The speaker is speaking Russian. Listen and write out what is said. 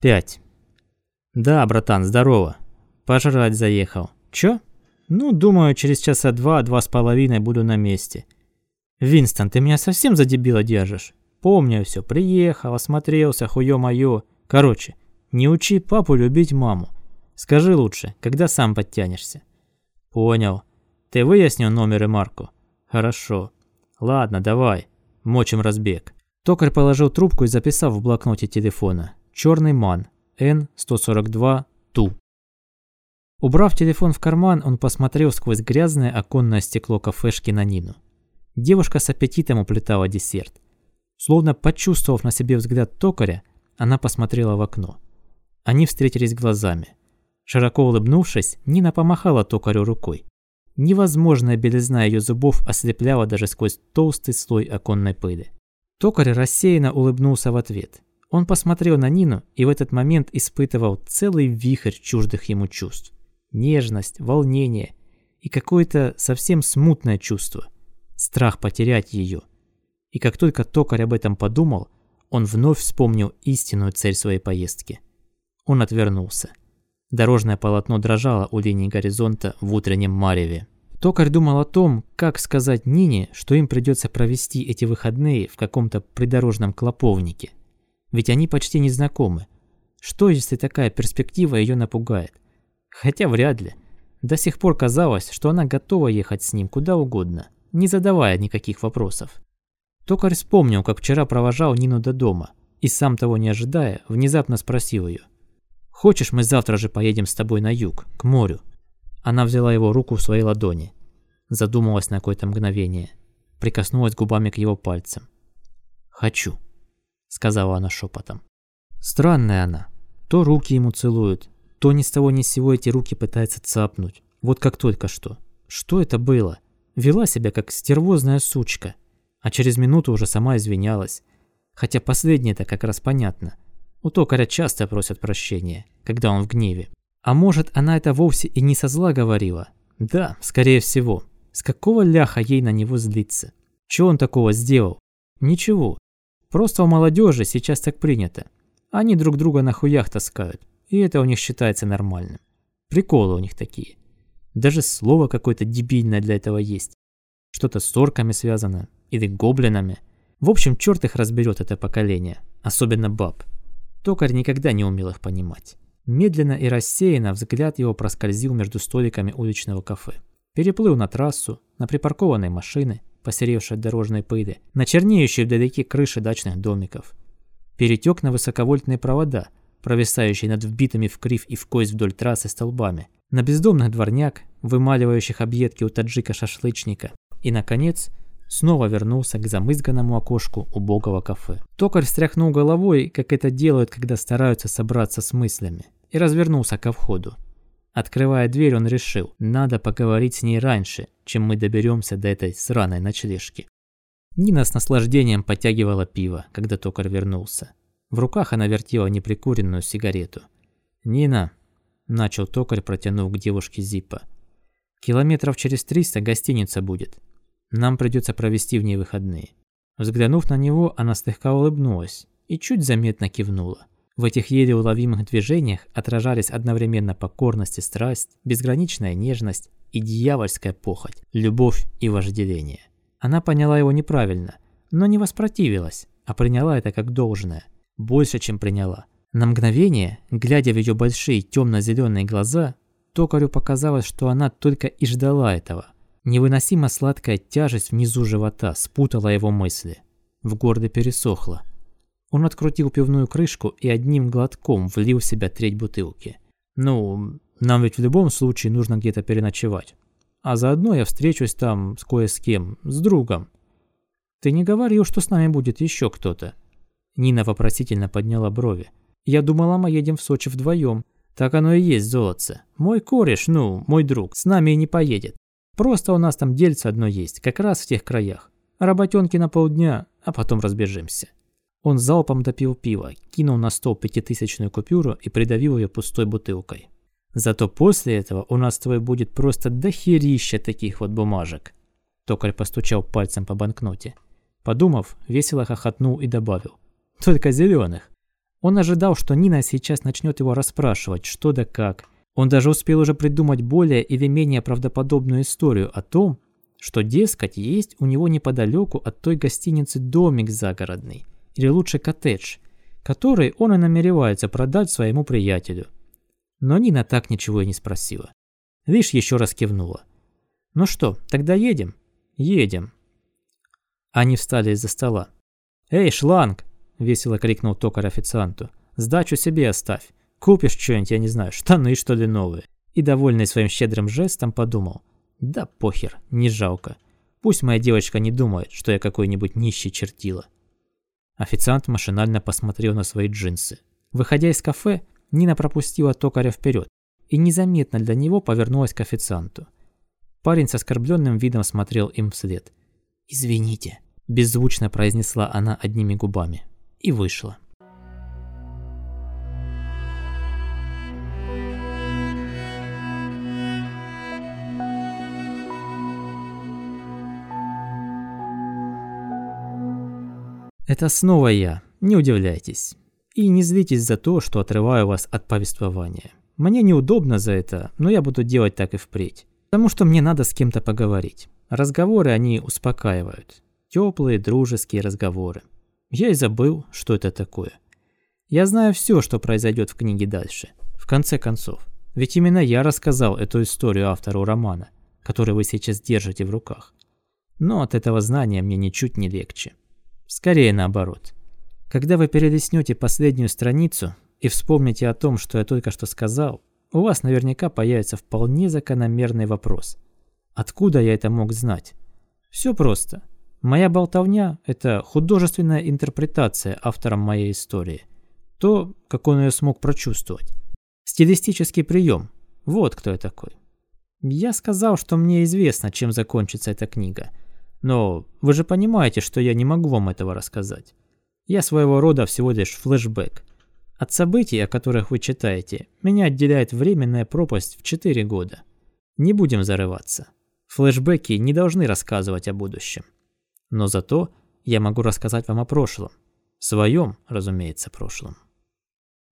5. Да, братан, здорово. Пожрать заехал. Чё? Ну, думаю, через часа два, два с половиной буду на месте. Винстон, ты меня совсем за дебила держишь? Помню все, приехал, осмотрелся, хуё моё. Короче, не учи папу любить маму. Скажи лучше, когда сам подтянешься. Понял. Ты выяснил номер и марку? Хорошо. Ладно, давай. Мочим разбег. Токарь положил трубку и записал в блокноте телефона. Черный ман. Н-142 Ту. Убрав телефон в карман, он посмотрел сквозь грязное оконное стекло кафешки на Нину. Девушка с аппетитом уплетала десерт. Словно почувствовав на себе взгляд токаря, она посмотрела в окно. Они встретились глазами. Широко улыбнувшись, Нина помахала токарю рукой. Невозможная белизна ее зубов ослепляла даже сквозь толстый слой оконной пыли. Токарь рассеянно улыбнулся в ответ. Он посмотрел на Нину и в этот момент испытывал целый вихрь чуждых ему чувств. Нежность, волнение и какое-то совсем смутное чувство. Страх потерять ее. И как только токарь об этом подумал, он вновь вспомнил истинную цель своей поездки. Он отвернулся. Дорожное полотно дрожало у линии горизонта в утреннем мареве. Токарь думал о том, как сказать Нине, что им придется провести эти выходные в каком-то придорожном клоповнике. Ведь они почти не знакомы. Что, если такая перспектива ее напугает? Хотя вряд ли. До сих пор казалось, что она готова ехать с ним куда угодно, не задавая никаких вопросов. Токарь вспомнил, как вчера провожал Нину до дома, и сам того не ожидая, внезапно спросил ее. «Хочешь, мы завтра же поедем с тобой на юг, к морю?» Она взяла его руку в свои ладони, задумалась на какое-то мгновение, прикоснулась губами к его пальцам. «Хочу», — сказала она шепотом. Странная она. То руки ему целуют, то ни с того ни с сего эти руки пытается цапнуть. Вот как только что. Что это было? Вела себя как стервозная сучка. А через минуту уже сама извинялась. Хотя последнее-то как раз понятно. У токаря часто просят прощения, когда он в гневе. А может, она это вовсе и не со зла говорила? Да, скорее всего. С какого ляха ей на него злиться? Чего он такого сделал? Ничего. Просто у молодежи сейчас так принято. Они друг друга на хуях таскают, и это у них считается нормальным. Приколы у них такие. Даже слово какое-то дебильное для этого есть. Что-то с орками связано, или гоблинами. В общем, черт их разберет это поколение, особенно баб. Токарь никогда не умел их понимать. Медленно и рассеянно взгляд его проскользил между столиками уличного кафе. Переплыл на трассу, на припаркованные машины, посеревшие от дорожной пыли, на чернеющие вдалеке крыши дачных домиков. Перетек на высоковольтные провода, провисающие над вбитыми в крив и в кость вдоль трассы столбами, на бездомных дворняк, вымаливающих объедки у таджика-шашлычника, и, наконец, снова вернулся к замызганному окошку убогого кафе. Токарь встряхнул головой, как это делают, когда стараются собраться с мыслями, и развернулся ко входу. Открывая дверь, он решил, надо поговорить с ней раньше, чем мы доберемся до этой сраной ночлежки. Нина с наслаждением подтягивала пиво, когда токарь вернулся. В руках она вертела неприкуренную сигарету. «Нина», – начал токарь, протянув к девушке Зипа, – «километров через триста гостиница будет. Нам придется провести в ней выходные». Взглянув на него, она слегка улыбнулась и чуть заметно кивнула. В этих еле уловимых движениях отражались одновременно покорность и страсть, безграничная нежность и дьявольская похоть, любовь и вожделение. Она поняла его неправильно, но не воспротивилась, а приняла это как должное. Больше, чем приняла. На мгновение, глядя в ее большие темно-зеленые глаза, токарю показалось, что она только и ждала этого. Невыносимо сладкая тяжесть внизу живота спутала его мысли. В горле пересохло. Он открутил пивную крышку и одним глотком влил в себя треть бутылки. «Ну, нам ведь в любом случае нужно где-то переночевать. А заодно я встречусь там с кое с кем, с другом». «Ты не говорил, что с нами будет еще кто-то?» Нина вопросительно подняла брови. «Я думала, мы едем в Сочи вдвоем. Так оно и есть, золотце. Мой кореш, ну, мой друг, с нами и не поедет. Просто у нас там дельце одно есть, как раз в тех краях. Работенки на полдня, а потом разбежимся». Он залпом допил пиво, кинул на стол пятитысячную купюру и придавил ее пустой бутылкой. Зато после этого у нас твой будет просто дохерища таких вот бумажек. Токарь постучал пальцем по банкноте. Подумав, весело хохотнул и добавил. Только зеленых. Он ожидал, что Нина сейчас начнет его расспрашивать, что да как. Он даже успел уже придумать более или менее правдоподобную историю о том, что, дескать, есть у него неподалеку от той гостиницы домик загородный, или лучше коттедж, который он и намеревается продать своему приятелю. Но Нина так ничего и не спросила. Лишь еще раз кивнула. «Ну что, тогда едем?» «Едем». Они встали из-за стола. «Эй, шланг!» – весело крикнул токарь официанту. «Сдачу себе оставь. Купишь что-нибудь, я не знаю, штаны что ли новые». И, довольный своим щедрым жестом, подумал. «Да похер, не жалко. Пусть моя девочка не думает, что я какой-нибудь нищий чертила». Официант машинально посмотрел на свои джинсы. Выходя из кафе, Нина пропустила токаря вперед и незаметно для него повернулась к официанту. Парень с оскорбленным видом смотрел им вслед. «Извините», – беззвучно произнесла она одними губами и вышла. Это снова я, не удивляйтесь. И не злитесь за то, что отрываю вас от повествования. Мне неудобно за это, но я буду делать так и впредь. Потому что мне надо с кем-то поговорить. Разговоры они успокаивают. Теплые, дружеские разговоры. Я и забыл, что это такое. Я знаю все, что произойдет в книге дальше. В конце концов. Ведь именно я рассказал эту историю автору романа, который вы сейчас держите в руках. Но от этого знания мне ничуть не легче. Скорее наоборот. Когда вы перелистнете последнюю страницу и вспомните о том, что я только что сказал, у вас наверняка появится вполне закономерный вопрос. Откуда я это мог знать? Все просто. Моя болтовня – это художественная интерпретация автором моей истории. То, как он ее смог прочувствовать. Стилистический прием. Вот кто я такой. Я сказал, что мне известно, чем закончится эта книга. Но вы же понимаете, что я не могу вам этого рассказать. Я своего рода всего лишь флешбэк. От событий, о которых вы читаете, меня отделяет временная пропасть в 4 года. Не будем зарываться. Флешбеки не должны рассказывать о будущем. Но зато я могу рассказать вам о прошлом. Своем, разумеется, прошлом.